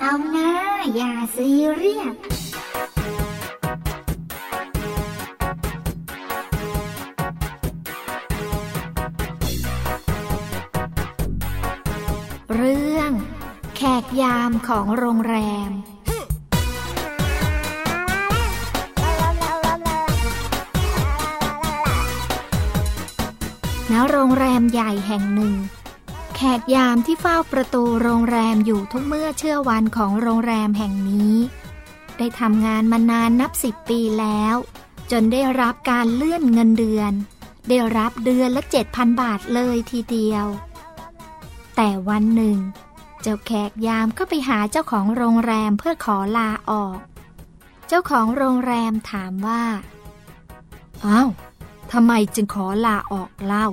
เอย่าซีเรียสเรื่อง แขกยามของโรงแรมณโรงแรมใหญ่แห่งหนึ่ง ขกยามที่เฝ้าประตูโรงแรมอยู่ทุกเมื่อเชื่อวันของโรงแรมแห่งนี้ ได้ทำงานมานานนับสิบปีแล้ว จนได้รับการเลื่อนเงินเดือน ได้รับเดือนละเจ็ดพันบาทเลยทีเดียว แต่วันหนึ่ง เจ้าแขกยามก็ไปหาเจ้าของโรงแรมเพื่อขอลาออก เจ้าของโรงแรมถามว่าอ้าวทำไมจึงขอลาออกเล่า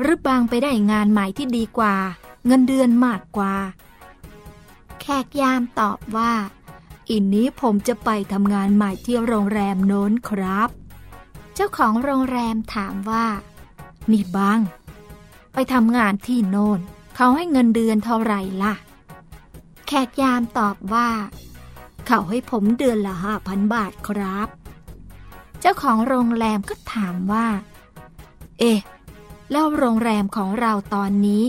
หรือบางไปได้งานใหม่ที่ดีกว่า เงินเดือนมากกว่า แขกยามตอบว่า อินนี้ผมจะไปทำงานใหม่ที่โรงแรมโน้นครับ เจ้าของโรงแรมถามว่า นี่บางไปทำงานที่โน้นเขาให้เงินเดือนเท่าไหร่ล่ะ แขกยามตอบว่า เขาให้ผมเดือนละห้าพันบาทครับ เจ้าของโรงแรมก็ถามว่า เอ๊ะ แล้วโรงแรมของเราตอนนี้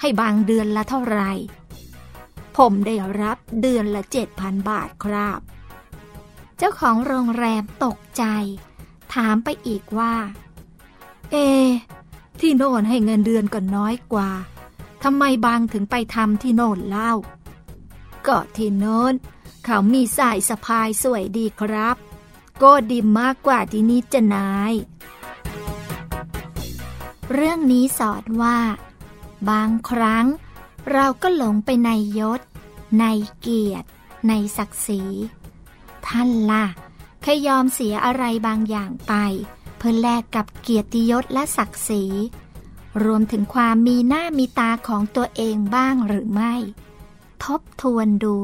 ให้บางเดือนละเท่าไหร่ ผมได้รับเดือนละเจ็ดพันบาทครับ เจ้าของโรงแรมตกใจ ถามไปอีกว่า เอ ที่โน่นให้เงินเดือนก็น้อยกว่าทำไมบางถึงไปทำที่โน่นเล่า ก็ที่โน้น เขามีสายสะพายสวยดีครับ ก็ดีมากกว่าที่นี่จะนาย เรื่องนี้สอนว่า บางครั้ง เราก็หลงไปในยศ ในเกียรติ ในศักดิ์ศรี ท่านล่ะเคยยอมเสียอะไรบางอย่างไป เพื่อแลกกับเกียรติยศและศักดิ์ศรี รวมถึงความมีหน้ามีตาของตัวเองบ้างหรือไม่ ทบทวนดู